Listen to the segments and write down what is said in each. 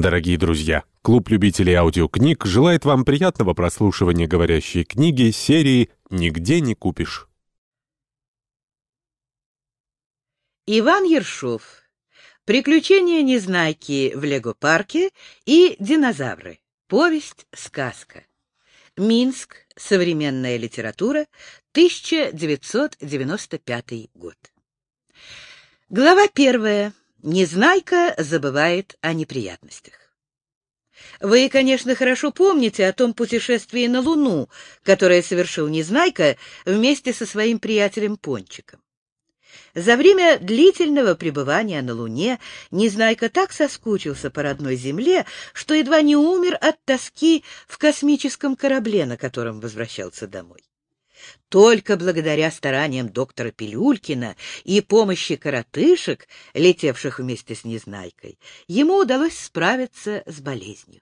Дорогие друзья, клуб любителей аудиокниг желает вам приятного прослушивания говорящей книги серии «Нигде не купишь». Иван Ершов. Приключения Незнайки в Лего-парке и динозавры. Повесть-сказка. Минск. Современная литература. 1995 год. Глава первая. Незнайка забывает о неприятностях. Вы, конечно, хорошо помните о том путешествии на Луну, которое совершил Незнайка вместе со своим приятелем Пончиком. За время длительного пребывания на Луне Незнайка так соскучился по родной Земле, что едва не умер от тоски в космическом корабле, на котором возвращался домой. Только благодаря стараниям доктора Пилюлькина и помощи коротышек, летевших вместе с Незнайкой, ему удалось справиться с болезнью.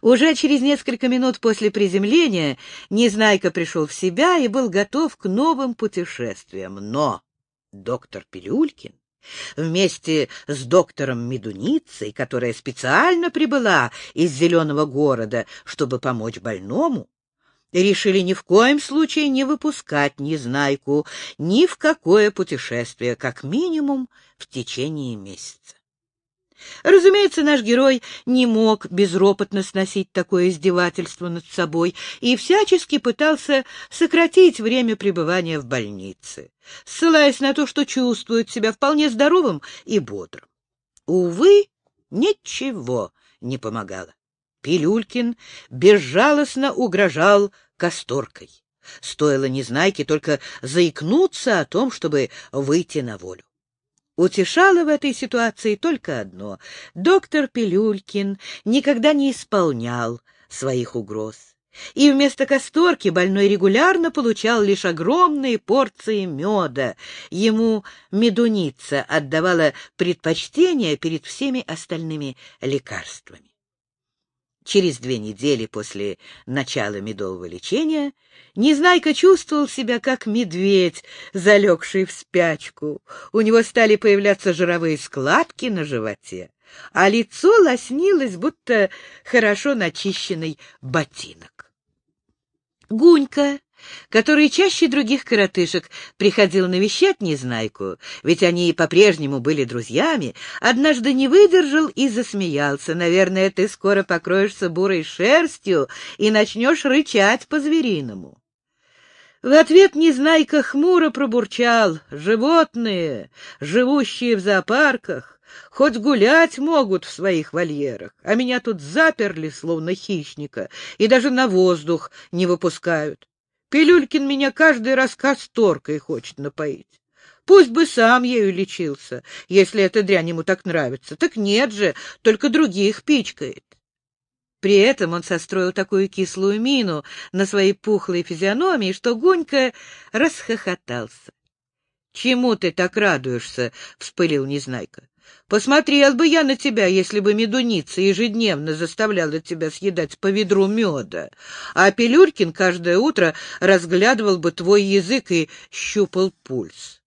Уже через несколько минут после приземления Незнайка пришел в себя и был готов к новым путешествиям. Но доктор Пилюлькин вместе с доктором Медуницей, которая специально прибыла из Зеленого города, чтобы помочь больному, решили ни в коем случае не выпускать Незнайку ни в какое путешествие, как минимум в течение месяца. Разумеется, наш герой не мог безропотно сносить такое издевательство над собой и всячески пытался сократить время пребывания в больнице, ссылаясь на то, что чувствует себя вполне здоровым и бодрым. Увы, ничего не помогало. Пилюлькин безжалостно угрожал касторкой. Стоило Незнайке только заикнуться о том, чтобы выйти на волю. Утешало в этой ситуации только одно — доктор Пилюлькин никогда не исполнял своих угроз. И вместо касторки больной регулярно получал лишь огромные порции меда. Ему медуница отдавала предпочтение перед всеми остальными лекарствами. Через две недели после начала медового лечения Незнайка чувствовал себя как медведь, залегший в спячку. У него стали появляться жировые складки на животе, а лицо лоснилось, будто хорошо начищенный ботинок. Гунька который чаще других коротышек приходил навещать Незнайку, ведь они по-прежнему были друзьями, однажды не выдержал и засмеялся. «Наверное, ты скоро покроешься бурой шерстью и начнешь рычать по-звериному». В ответ Незнайка хмуро пробурчал. «Животные, живущие в зоопарках, хоть гулять могут в своих вольерах, а меня тут заперли, словно хищника, и даже на воздух не выпускают. Пилюлькин меня каждый раз касторкой хочет напоить. Пусть бы сам ею лечился, если эта дрянь ему так нравится. Так нет же, только других пичкает. При этом он состроил такую кислую мину на своей пухлой физиономии, что Гунька расхохотался. — Чему ты так радуешься? — вспылил Незнайка. Посмотрел бы я на тебя, если бы медуница ежедневно заставляла тебя съедать по ведру меда, а Пилюркин каждое утро разглядывал бы твой язык и щупал пульс.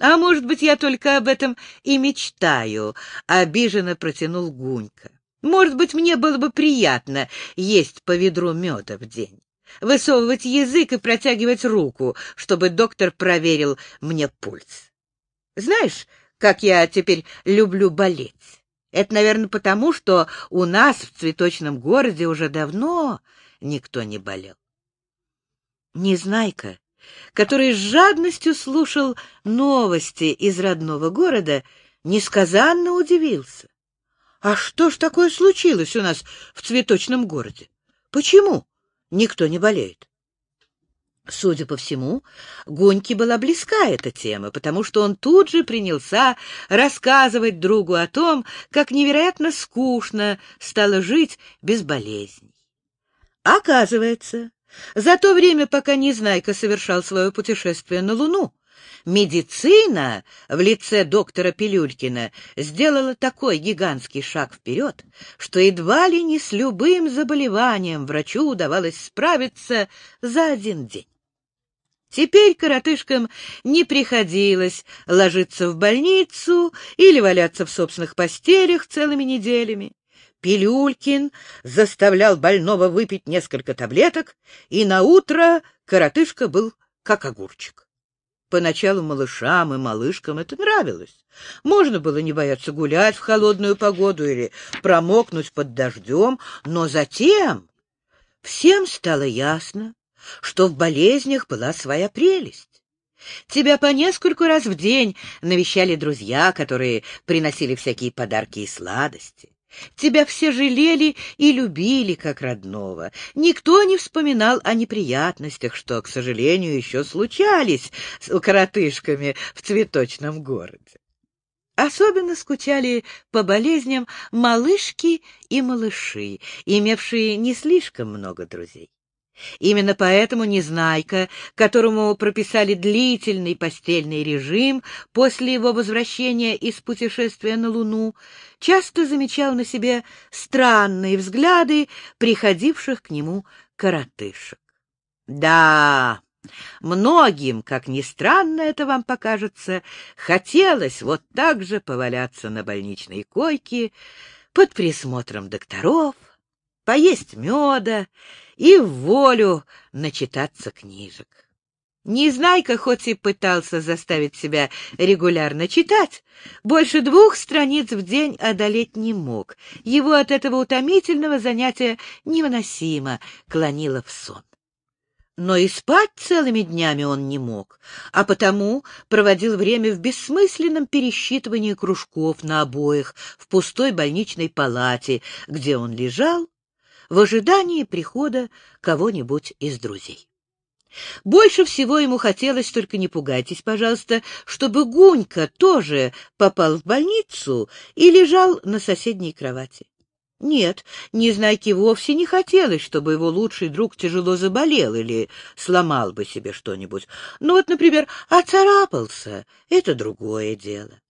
А может быть, я только об этом и мечтаю, — обиженно протянул Гунька. Может быть, мне было бы приятно есть по ведру меда в день, высовывать язык и протягивать руку, чтобы доктор проверил мне пульс. Знаешь, как я теперь люблю болеть. Это, наверное, потому, что у нас в цветочном городе уже давно никто не болел. Незнайка, который с жадностью слушал новости из родного города, несказанно удивился. А что ж такое случилось у нас в цветочном городе? Почему никто не болеет? Судя по всему, Гоньке была близка эта тема, потому что он тут же принялся рассказывать другу о том, как невероятно скучно стало жить без болезней. Оказывается, за то время, пока Незнайка совершал свое путешествие на Луну, медицина в лице доктора Пилюлькина сделала такой гигантский шаг вперед, что едва ли не с любым заболеванием врачу удавалось справиться за один день. Теперь коротышкам не приходилось ложиться в больницу или валяться в собственных постелях целыми неделями. Пилюлькин заставлял больного выпить несколько таблеток, и на утро коротышка был как огурчик. Поначалу малышам и малышкам это нравилось. Можно было не бояться гулять в холодную погоду или промокнуть под дождем, но затем всем стало ясно, что в болезнях была своя прелесть. Тебя по нескольку раз в день навещали друзья, которые приносили всякие подарки и сладости. Тебя все жалели и любили как родного. Никто не вспоминал о неприятностях, что, к сожалению, еще случались с коротышками в цветочном городе. Особенно скучали по болезням малышки и малыши, имевшие не слишком много друзей. Именно поэтому Незнайка, которому прописали длительный постельный режим после его возвращения из путешествия на Луну, часто замечал на себе странные взгляды приходивших к нему коротышек. Да, многим, как ни странно это вам покажется, хотелось вот так же поваляться на больничной койке под присмотром докторов, поесть меда и в волю начитаться книжек. Незнайка хоть и пытался заставить себя регулярно читать, больше двух страниц в день одолеть не мог. Его от этого утомительного занятия невыносимо клонило в сон. Но и спать целыми днями он не мог, а потому проводил время в бессмысленном пересчитывании кружков на обоих в пустой больничной палате, где он лежал в ожидании прихода кого-нибудь из друзей. Больше всего ему хотелось, только не пугайтесь, пожалуйста, чтобы Гунька тоже попал в больницу и лежал на соседней кровати. Нет, Незнайке вовсе не хотелось, чтобы его лучший друг тяжело заболел или сломал бы себе что-нибудь. Ну вот, например, оцарапался — это другое дело.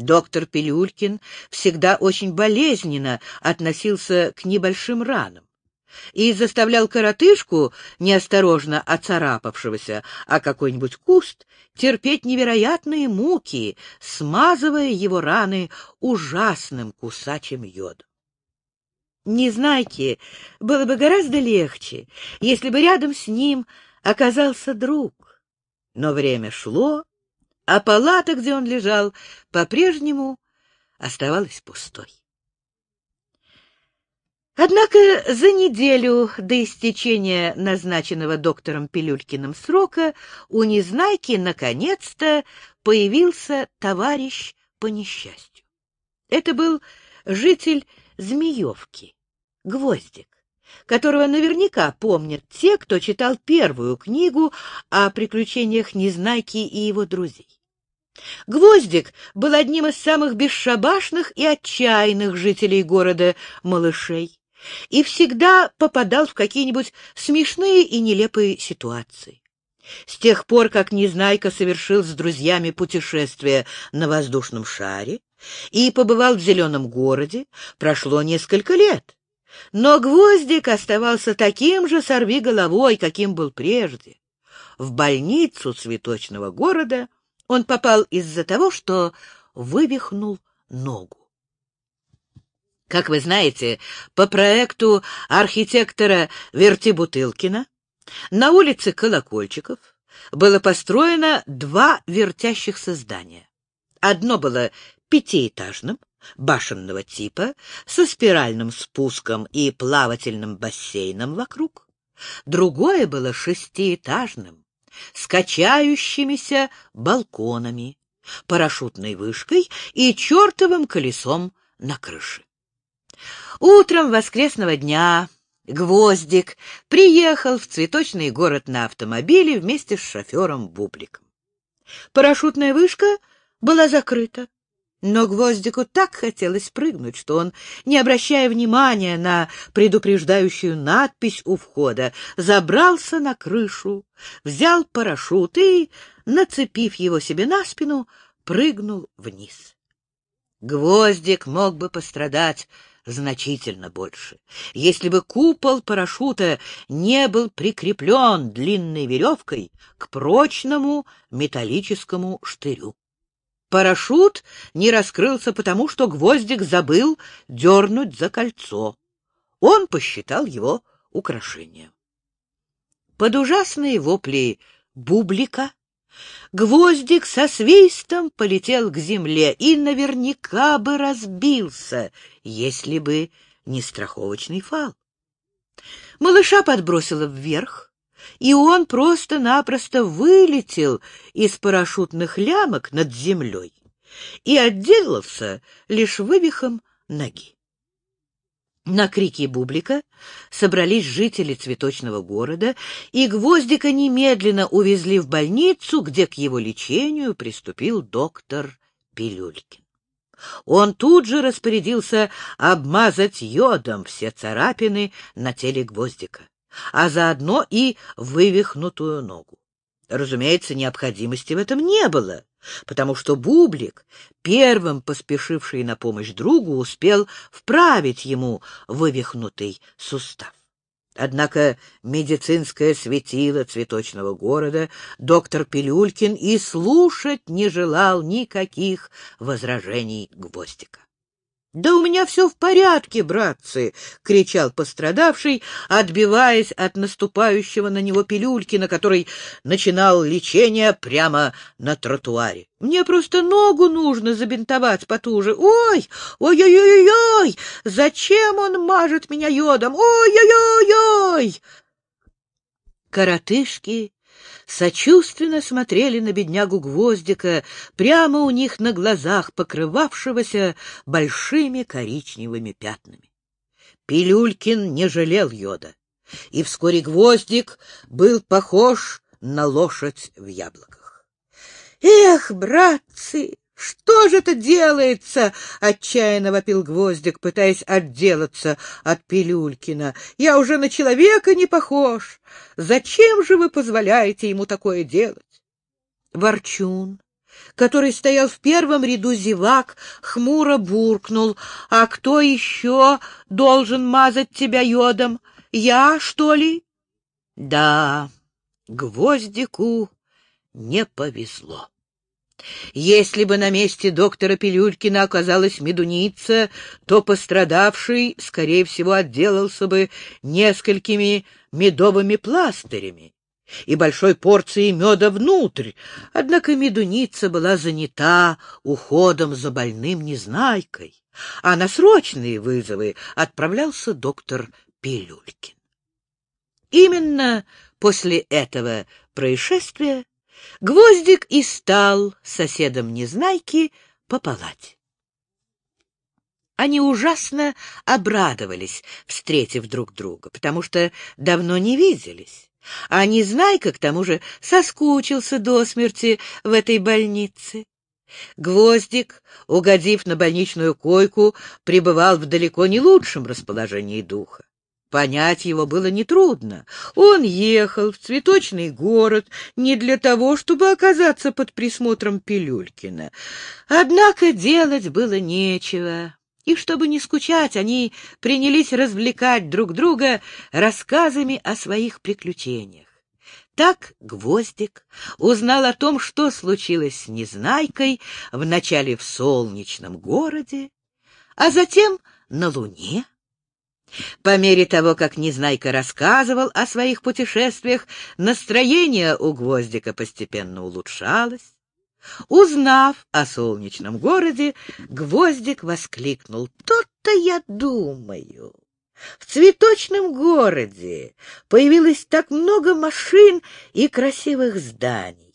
Доктор Пилюлькин всегда очень болезненно относился к небольшим ранам и заставлял коротышку, неосторожно оцарапавшегося, а какой-нибудь куст, терпеть невероятные муки, смазывая его раны ужасным кусачим йодом. Незнайке было бы гораздо легче, если бы рядом с ним оказался друг. Но время шло, а палата, где он лежал, по-прежнему оставалась пустой. Однако за неделю до истечения назначенного доктором Пилюлькиным срока у Незнайки наконец-то появился товарищ по несчастью. Это был житель Змеевки, Гвоздик, которого наверняка помнят те, кто читал первую книгу о приключениях Незнайки и его друзей. Гвоздик был одним из самых бесшабашных и отчаянных жителей города Малышей и всегда попадал в какие-нибудь смешные и нелепые ситуации. С тех пор, как Незнайка совершил с друзьями путешествие на воздушном шаре и побывал в Зеленом городе, прошло несколько лет. Но Гвоздик оставался таким же сорвиголовой, каким был прежде. В больницу цветочного города он попал из-за того, что вывихнул ногу. Как вы знаете, по проекту архитектора Вертибутылкина на улице Колокольчиков было построено два вертящихся здания. Одно было пятиэтажным, башенного типа, со спиральным спуском и плавательным бассейном вокруг. Другое было шестиэтажным, с качающимися балконами, парашютной вышкой и чертовым колесом на крыше. Утром воскресного дня Гвоздик приехал в цветочный город на автомобиле вместе с шофером Бубликом. Парашютная вышка была закрыта, но Гвоздику так хотелось прыгнуть, что он, не обращая внимания на предупреждающую надпись у входа, забрался на крышу, взял парашют и, нацепив его себе на спину, прыгнул вниз. Гвоздик мог бы пострадать значительно больше, если бы купол парашюта не был прикреплен длинной веревкой к прочному металлическому штырю. Парашют не раскрылся потому, что Гвоздик забыл дернуть за кольцо. Он посчитал его украшением. Под ужасные вопли бублика Гвоздик со свистом полетел к земле и наверняка бы разбился, если бы не страховочный фал. Малыша подбросило вверх, и он просто-напросто вылетел из парашютных лямок над землей и отделался лишь вывихом ноги. На крики Бублика собрались жители цветочного города, и Гвоздика немедленно увезли в больницу, где к его лечению приступил доктор Пилюлькин. Он тут же распорядился обмазать йодом все царапины на теле Гвоздика, а заодно и вывихнутую ногу. Разумеется, необходимости в этом не было, потому что Бублик, первым поспешивший на помощь другу, успел вправить ему вывихнутый сустав. Однако медицинское светило цветочного города доктор Пилюлькин и слушать не желал никаких возражений Гвоздика. «Да у меня все в порядке, братцы!» — кричал пострадавший, отбиваясь от наступающего на него пилюлькина, который начинал лечение прямо на тротуаре. «Мне просто ногу нужно забинтовать потуже. Ой! Ой-ой-ой-ой! Зачем он мажет меня йодом? Ой-ой-ой-ой!» Коротышки сочувственно смотрели на беднягу Гвоздика, прямо у них на глазах, покрывавшегося большими коричневыми пятнами. Пилюлькин не жалел йода, и вскоре Гвоздик был похож на лошадь в яблоках. «Эх, братцы, «Что же это делается?» — отчаянно вопил Гвоздик, пытаясь отделаться от Пилюлькина. «Я уже на человека не похож. Зачем же вы позволяете ему такое делать?» Ворчун, который стоял в первом ряду зевак, хмуро буркнул. «А кто еще должен мазать тебя йодом? Я, что ли?» «Да, Гвоздику не повезло». Если бы на месте доктора Пилюлькина оказалась медуница, то пострадавший, скорее всего, отделался бы несколькими медовыми пластырями и большой порцией меда внутрь. Однако медуница была занята уходом за больным незнайкой, а на срочные вызовы отправлялся доктор Пилюлькин. Именно после этого происшествия Гвоздик и стал соседом Незнайки по палате. Они ужасно обрадовались, встретив друг друга, потому что давно не виделись. А Незнайка, к тому же, соскучился до смерти в этой больнице. Гвоздик, угодив на больничную койку, пребывал в далеко не лучшем расположении духа. Понять его было нетрудно. Он ехал в цветочный город не для того, чтобы оказаться под присмотром Пилюлькина. Однако делать было нечего. И чтобы не скучать, они принялись развлекать друг друга рассказами о своих приключениях. Так Гвоздик узнал о том, что случилось с Незнайкой вначале в солнечном городе, а затем на Луне, по мере того, как Незнайка рассказывал о своих путешествиях, настроение у Гвоздика постепенно улучшалось. Узнав о солнечном городе, Гвоздик воскликнул. «То-то я думаю!» В цветочном городе появилось так много машин и красивых зданий.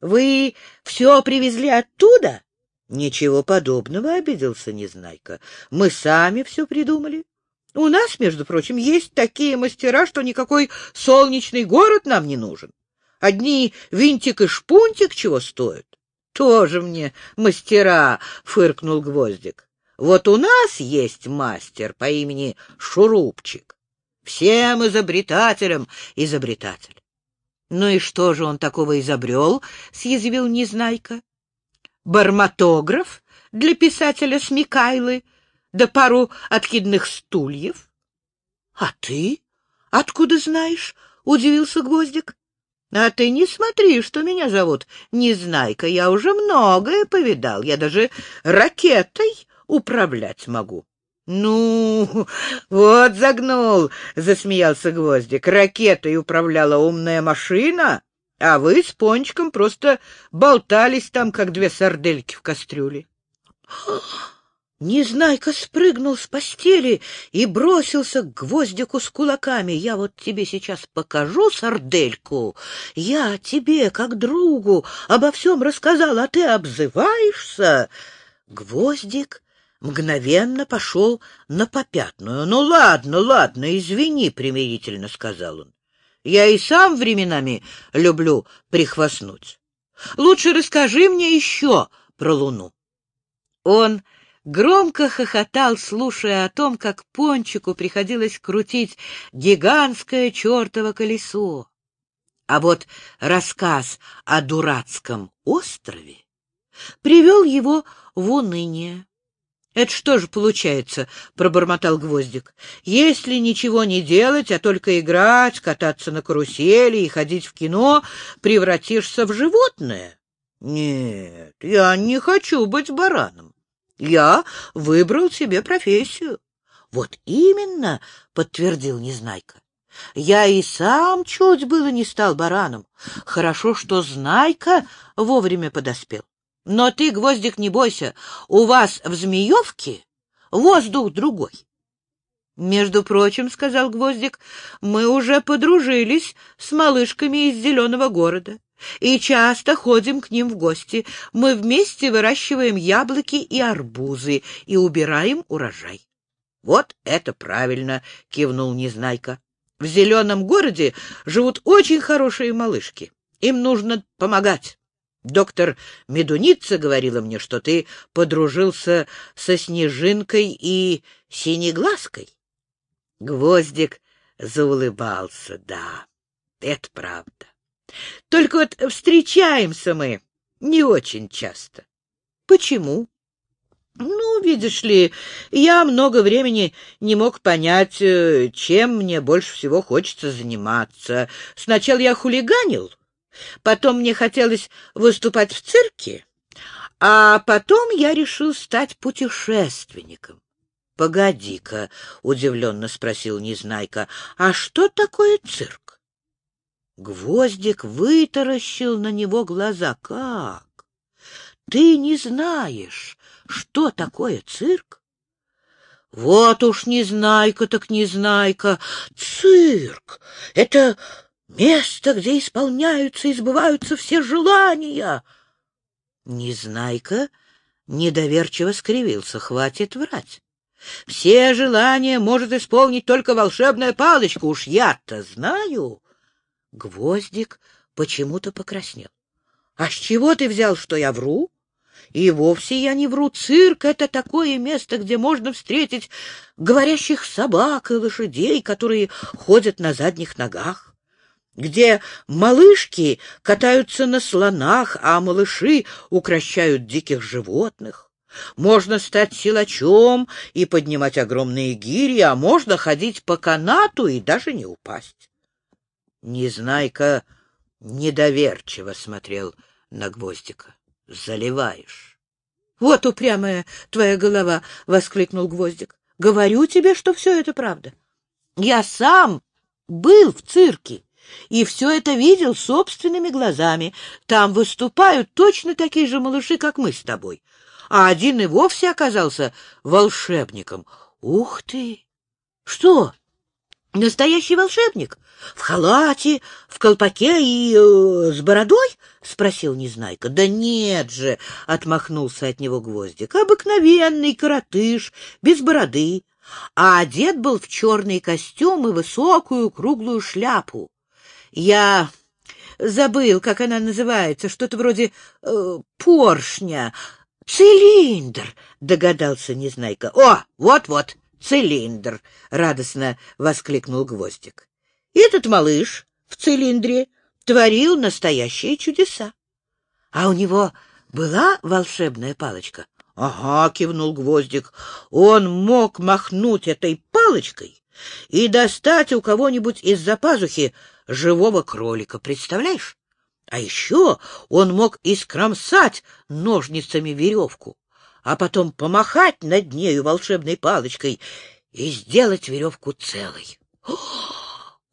Вы все привезли оттуда? Ничего подобного, — обиделся Незнайка. Мы сами все придумали. У нас, между прочим, есть такие мастера, что никакой солнечный город нам не нужен. Одни винтик и шпунтик чего стоят. Тоже мне мастера, — фыркнул Гвоздик. Вот у нас есть мастер по имени Шурупчик. Всем изобретателям изобретатель. Ну и что же он такого изобрел? — съязвил Незнайка. Барматограф для писателя Смекайлы — да пару откидных стульев. — А ты откуда знаешь? — удивился Гвоздик. — А ты не смотри, что меня зовут Незнайка. Я уже многое повидал. Я даже ракетой управлять могу. — Ну, вот загнул, — засмеялся Гвоздик. — Ракетой управляла умная машина, а вы с Пончиком просто болтались там, как две сардельки в кастрюле. Незнайка спрыгнул с постели и бросился к гвоздику с кулаками. Я вот тебе сейчас покажу сардельку. Я тебе, как другу, обо всем рассказал, а ты обзываешься. Гвоздик мгновенно пошел на попятную. — Ну, ладно, ладно, извини, — примирительно сказал он. — Я и сам временами люблю прихвастнуть. Лучше расскажи мне еще про Луну. Он громко хохотал, слушая о том, как Пончику приходилось крутить гигантское чертово колесо. А вот рассказ о дурацком острове привел его в уныние. «Это что же получается?» — пробормотал Гвоздик. «Если ничего не делать, а только играть, кататься на карусели и ходить в кино, превратишься в животное?» «Нет, я не хочу быть бараном. Я выбрал себе профессию. Вот именно, подтвердил Незнайка. Я и сам чуть было не стал бараном. Хорошо, что Знайка вовремя подоспел. Но ты, Гвоздик, не бойся, у вас в Змеевке воздух другой. Между прочим, — сказал Гвоздик, — мы уже подружились с малышками из Зеленого города и часто ходим к ним в гости. Мы вместе выращиваем яблоки и арбузы и убираем урожай. — Вот это правильно, — кивнул Незнайка. — В зеленом городе живут очень хорошие малышки. Им нужно помогать. Доктор Медуница говорила мне, что ты подружился со Снежинкой и Синеглазкой. Гвоздик заулыбался. Да, это правда. Только вот встречаемся мы не очень часто. Почему? Ну, видишь ли, я много времени не мог понять, э, чем мне больше всего хочется заниматься. Сначала я хулиганил, потом мне хотелось выступать в цирке, а потом я решил стать путешественником. — Погоди-ка, — удивленно спросил Незнайка, — а что такое цирк? Гвоздик вытаращил на него глаза. Как? Ты не знаешь, что такое цирк? Вот уж незнайка так незнайка. Цирк — это место, где исполняются и сбываются все желания. Незнайка недоверчиво скривился. Хватит врать. Все желания может исполнить только волшебная палочка. Уж я-то знаю. Гвоздик почему-то покраснел. — А с чего ты взял, что я вру? И вовсе я не вру. Цирк — это такое место, где можно встретить говорящих собак и лошадей, которые ходят на задних ногах, где малышки катаются на слонах, а малыши укращают диких животных. Можно стать силачом и поднимать огромные гири, а можно ходить по канату и даже не упасть. Незнайка недоверчиво смотрел на Гвоздика. — Заливаешь. — Вот упрямая твоя голова! — воскликнул Гвоздик. — Говорю тебе, что все это правда. Я сам был в цирке и все это видел собственными глазами. Там выступают точно такие же малыши, как мы с тобой. А один и вовсе оказался волшебником. Ух ты! Что? Настоящий волшебник? В халате, в колпаке и э, с бородой? — спросил Незнайка. — Да нет же! — отмахнулся от него Гвоздик. — Обыкновенный коротыш, без бороды. А одет был в черный костюм и высокую круглую шляпу. Я забыл, как она называется, что-то вроде э, поршня. — Цилиндр! — догадался Незнайка. — О, вот-вот! цилиндр! — радостно воскликнул Гвоздик. Этот малыш в цилиндре творил настоящие чудеса. — А у него была волшебная палочка? — Ага, — кивнул Гвоздик. Он мог махнуть этой палочкой и достать у кого-нибудь из-за пазухи живого кролика, представляешь? А еще он мог искромсать ножницами веревку, а потом помахать над нею волшебной палочкой и сделать веревку целой. —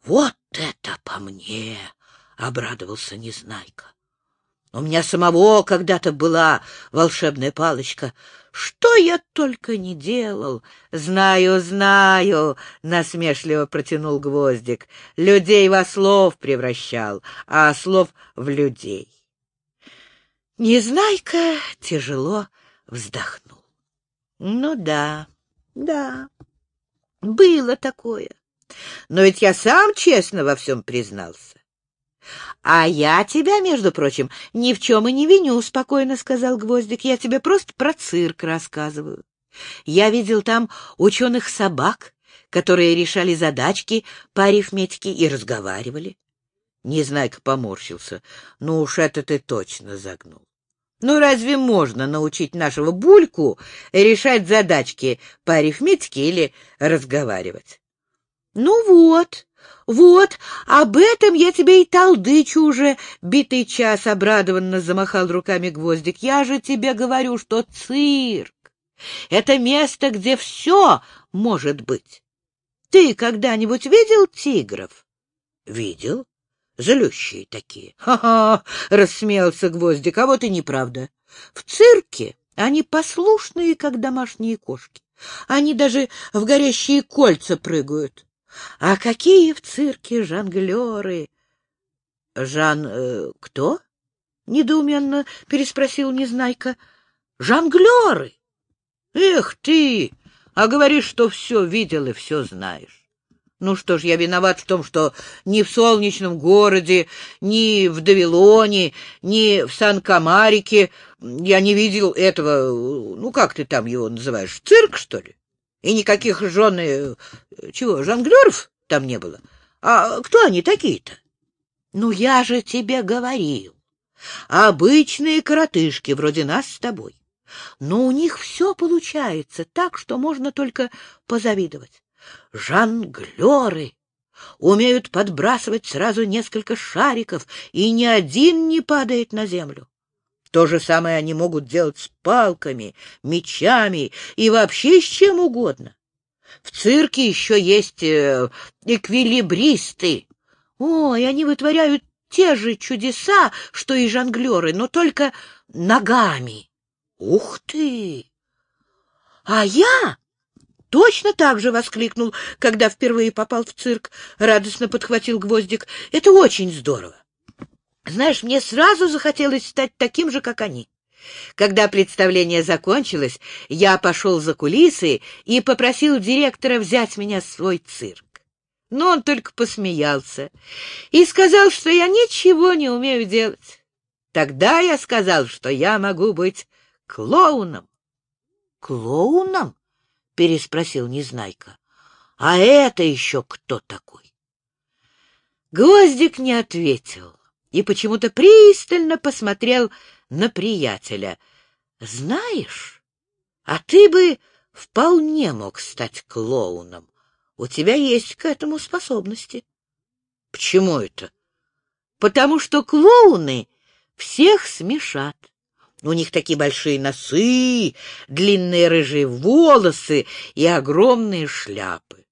Вот это по мне! — обрадовался Незнайка. — У меня самого когда-то была волшебная палочка. Что я только не делал! Знаю, знаю! — насмешливо протянул Гвоздик. Людей во слов превращал, а слов в людей. Незнайка тяжело вздохнул. Ну да, да, было такое. Но ведь я сам честно во всем признался. — А я тебя, между прочим, ни в чем и не виню, — спокойно сказал Гвоздик. — Я тебе просто про цирк рассказываю. Я видел там ученых собак, которые решали задачки по арифметике и разговаривали. Незнайка поморщился. Ну уж это ты точно загнул. Ну разве можно научить нашего Бульку решать задачки по арифметике или разговаривать? Ну вот, вот, об этом я тебе и толдычу уже, битый час обрадованно замахал руками гвоздик. Я же тебе говорю, что цирк — это место, где все может быть. Ты когда-нибудь видел тигров? Видел. Злющие такие. Ха-ха, рассмеялся Гвоздик, а вот и неправда. В цирке они послушные, как домашние кошки. Они даже в горящие кольца прыгают. А какие в цирке жонглеры! — Жан... Э, кто? — недоуменно переспросил Незнайка. — Жонглеры! Эх ты! А говоришь, что все видел и все знаешь. Ну что ж, я виноват в том, что ни в солнечном городе, ни в Давилоне, ни в Сан-Камарике я не видел этого, ну как ты там его называешь, цирк, что ли? И никаких жен... Э, чего, жонглеров там не было? А кто они такие-то? Ну, я же тебе говорил. Обычные коротышки, вроде нас с тобой. Но у них все получается так, что можно только позавидовать. Жонглеры умеют подбрасывать сразу несколько шариков, и ни один не падает на землю. То же самое они могут делать с палками, мечами и вообще с чем угодно. В цирке еще есть э, эквилибристы. Ой, они вытворяют те же чудеса, что и жонглеры, но только ногами. Ух ты! А я точно так же воскликнул, когда впервые попал в цирк, радостно подхватил гвоздик. Это очень здорово. Знаешь, мне сразу захотелось стать таким же, как они. Когда представление закончилось, я пошел за кулисы и попросил директора взять меня в свой цирк. Но он только посмеялся и сказал, что я ничего не умею делать. Тогда я сказал, что я могу быть клоуном. — Клоуном? — переспросил Незнайка. — А это еще кто такой? Гвоздик не ответил и почему-то пристально посмотрел на приятеля. — Знаешь, а ты бы вполне мог стать клоуном. У тебя есть к этому способности. — Почему это? — Потому что клоуны всех смешат. У них такие большие носы, длинные рыжие волосы и огромные шляпы. —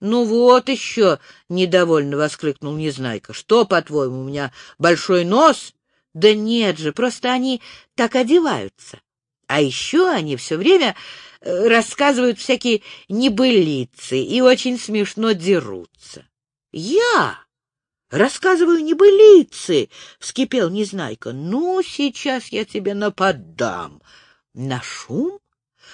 Ну вот еще! — недовольно воскликнул Незнайка. — Что, по-твоему, у меня большой нос? Да нет же, просто они так одеваются. А еще они все время э, рассказывают всякие небылицы и очень смешно дерутся. — Я? Рассказываю небылицы, — вскипел Незнайка. — Ну, сейчас я тебе нападам. На шум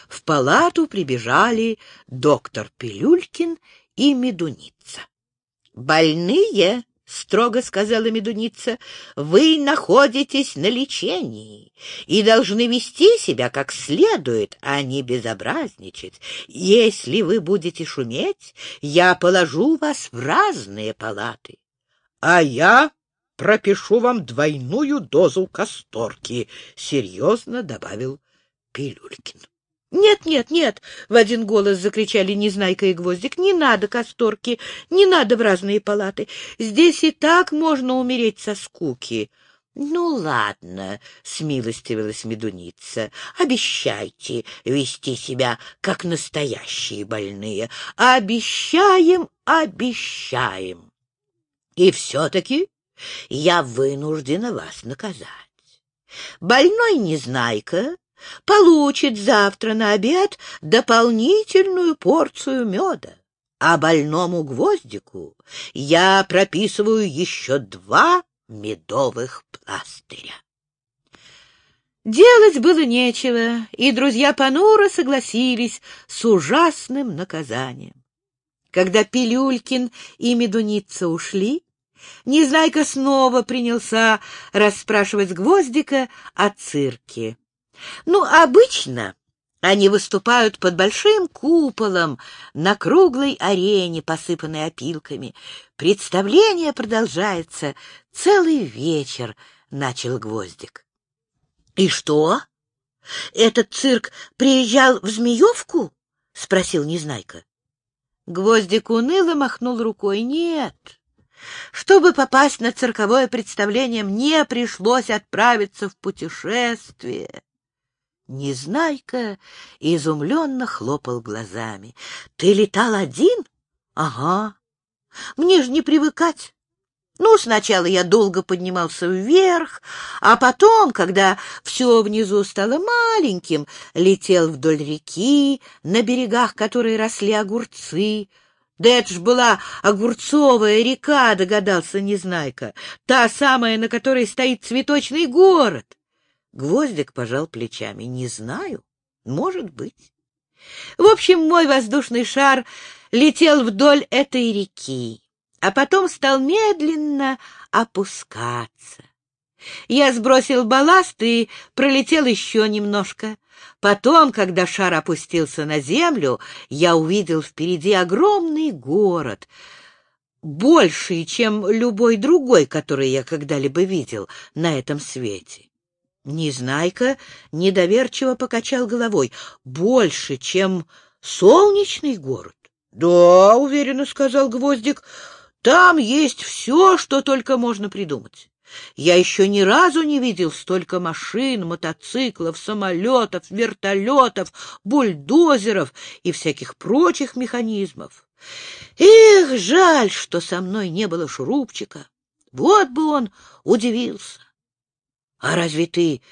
в палату прибежали доктор Пилюлькин и Медуница. — Больные, — строго сказала Медуница, — вы находитесь на лечении и должны вести себя как следует, а не безобразничать. Если вы будете шуметь, я положу вас в разные палаты а я пропишу вам двойную дозу касторки, — серьезно добавил Пилюлькин. «Нет, нет, нет!» — в один голос закричали Незнайка и Гвоздик. «Не надо касторки, не надо в разные палаты. Здесь и так можно умереть со скуки». «Ну, ладно», — смилостивилась медуница, — «обещайте вести себя, как настоящие больные. Обещаем, обещаем. И все-таки я вынуждена вас наказать. Больной Незнайка получит завтра на обед дополнительную порцию меда, а больному гвоздику я прописываю еще два медовых пластыря. Делать было нечего, и друзья понуро согласились с ужасным наказанием. Когда Пилюлькин и Медуница ушли, Незнайка снова принялся расспрашивать Гвоздика о цирке. Ну, обычно они выступают под большим куполом на круглой арене, посыпанной опилками. Представление продолжается целый вечер, — начал Гвоздик. — И что? Этот цирк приезжал в Змеевку? — спросил Незнайка. Гвоздик уныло махнул рукой. — Нет. Чтобы попасть на цирковое представление, мне пришлось отправиться в путешествие. Незнайка изумленно хлопал глазами. — Ты летал один? — Ага. Мне же не привыкать. Ну, сначала я долго поднимался вверх, а потом, когда все внизу стало маленьким, летел вдоль реки, на берегах которой росли огурцы. Да это ж была огурцовая река, догадался Незнайка, та самая, на которой стоит цветочный город. Гвоздик пожал плечами. Не знаю. Может быть. В общем, мой воздушный шар летел вдоль этой реки, а потом стал медленно опускаться. Я сбросил балласт и пролетел еще немножко. Потом, когда шар опустился на землю, я увидел впереди огромный город, больший, чем любой другой, который я когда-либо видел на этом свете. Незнайка недоверчиво покачал головой. «Больше, чем солнечный город?» «Да, — уверенно сказал Гвоздик, — там есть все, что только можно придумать. Я еще ни разу не видел столько машин, мотоциклов, самолетов, вертолетов, бульдозеров и всяких прочих механизмов. Эх, жаль, что со мной не было шурупчика. Вот бы он удивился. А разве ты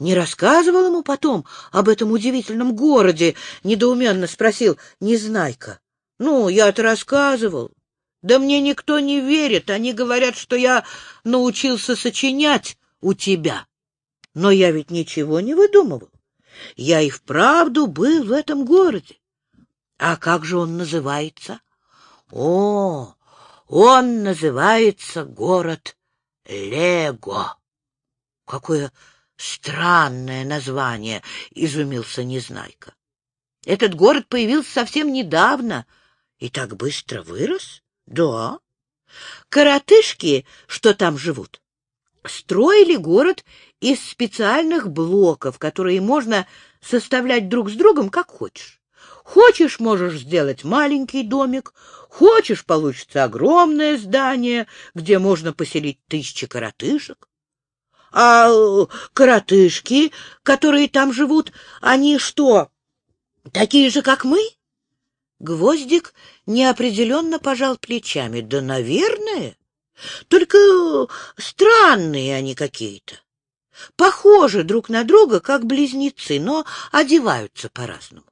не рассказывал ему потом об этом удивительном городе? — недоуменно спросил Незнайка. — Ну, я-то рассказывал. Да мне никто не верит. Они говорят, что я научился сочинять у тебя. Но я ведь ничего не выдумывал. Я и вправду был в этом городе. А как же он называется? О, он называется город Лего. Какое странное название, — изумился Незнайка. Этот город появился совсем недавно и так быстро вырос? Да. Коротышки, что там живут, строили город из специальных блоков, которые можно составлять друг с другом как хочешь. Хочешь, можешь сделать маленький домик, хочешь, получится огромное здание, где можно поселить тысячи коротышек. А коротышки, которые там живут, они что, такие же, как мы? Гвоздик неопределенно пожал плечами. Да, наверное. Только странные они какие-то. Похожи друг на друга, как близнецы, но одеваются по-разному.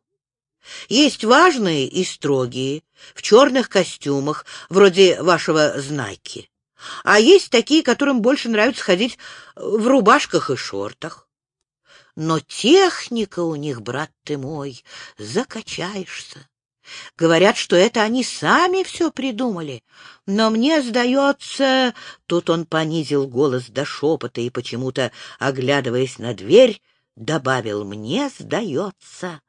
Есть важные и строгие, в черных костюмах, вроде вашего знайки. А есть такие, которым больше нравится ходить в рубашках и шортах. Но техника у них, брат ты мой, закачаешься. Говорят, что это они сами все придумали. Но мне сдается... Тут он понизил голос до шепота и, почему-то, оглядываясь на дверь, добавил «мне сдается,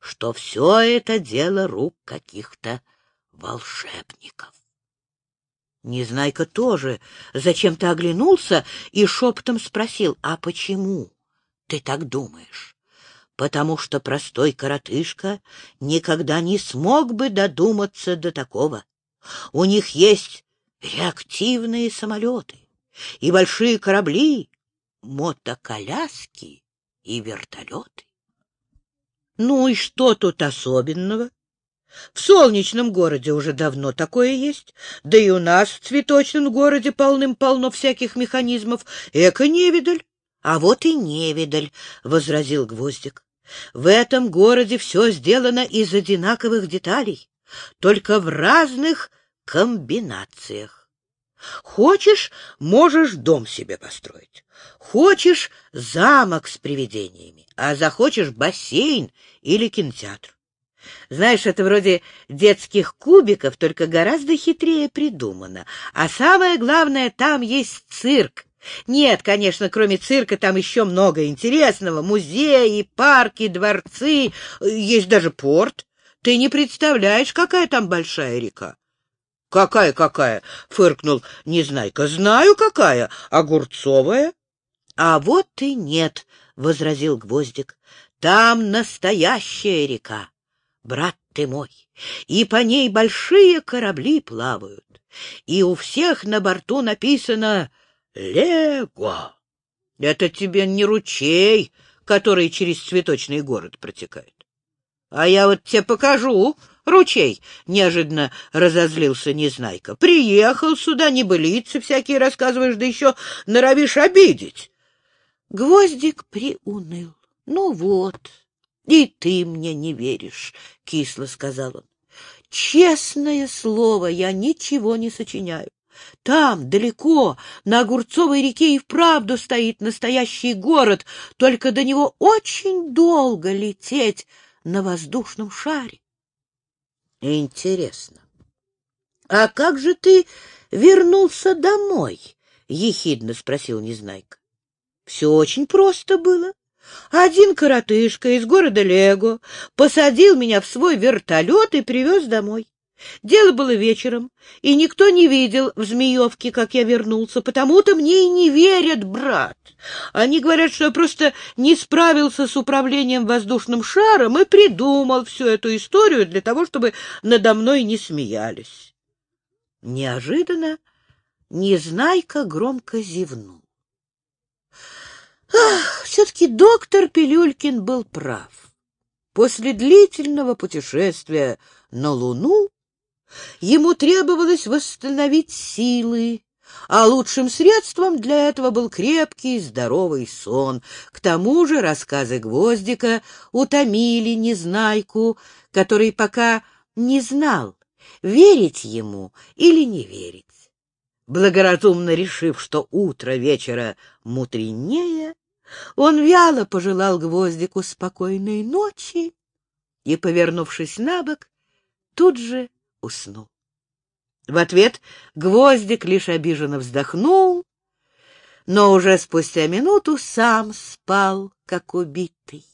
что все это дело рук каких-то волшебников». Незнайка тоже зачем-то оглянулся и шепотом спросил, «А почему ты так думаешь?» потому что простой коротышка никогда не смог бы додуматься до такого. У них есть реактивные самолеты и большие корабли, мотоколяски и вертолеты. Ну и что тут особенного? В солнечном городе уже давно такое есть, да и у нас в цветочном городе полным-полно всяких механизмов. Эко-невидаль. А вот и невидаль, — возразил Гвоздик. В этом городе все сделано из одинаковых деталей, только в разных комбинациях. Хочешь, можешь дом себе построить. Хочешь — замок с привидениями, а захочешь — бассейн или кинотеатр. Знаешь, это вроде детских кубиков, только гораздо хитрее придумано. А самое главное, там есть цирк. Нет, конечно, кроме цирка там еще много интересного. Музеи, парки, дворцы, есть даже порт. Ты не представляешь, какая там большая река. «Какая-какая?» — фыркнул Незнайка. «Знаю, какая. Огурцовая». «А вот и нет», — возразил Гвоздик. «Там настоящая река брат ты мой, и по ней большие корабли плавают, и у всех на борту написано «Лего». Это тебе не ручей, который через цветочный город протекает. А я вот тебе покажу, ручей, — неожиданно разозлился Незнайка. Приехал сюда, небылицы всякие рассказываешь, да еще норовишь обидеть. Гвоздик приуныл. Ну вот, — И ты мне не веришь, — кисло сказал он. — Честное слово, я ничего не сочиняю. Там, далеко, на Огурцовой реке и вправду стоит настоящий город, только до него очень долго лететь на воздушном шаре. Интересно, а как же ты вернулся домой? — ехидно спросил Незнайка. — Все очень просто было. Один коротышка из города Лего посадил меня в свой вертолет и привез домой. Дело было вечером, и никто не видел в Змеевке, как я вернулся, потому-то мне и не верят, брат. Они говорят, что я просто не справился с управлением воздушным шаром и придумал всю эту историю для того, чтобы надо мной не смеялись. Неожиданно Незнайка громко зевнул. Все-таки доктор Пилюлькин был прав. После длительного путешествия на Луну ему требовалось восстановить силы, а лучшим средством для этого был крепкий здоровый сон. К тому же рассказы Гвоздика утомили Незнайку, который пока не знал, верить ему или не верить. Благоразумно решив, что утро вечера мудренее, он вяло пожелал гвоздику спокойной ночи и, повернувшись на бок, тут же уснул. В ответ гвоздик лишь обиженно вздохнул, но уже спустя минуту сам спал, как убитый.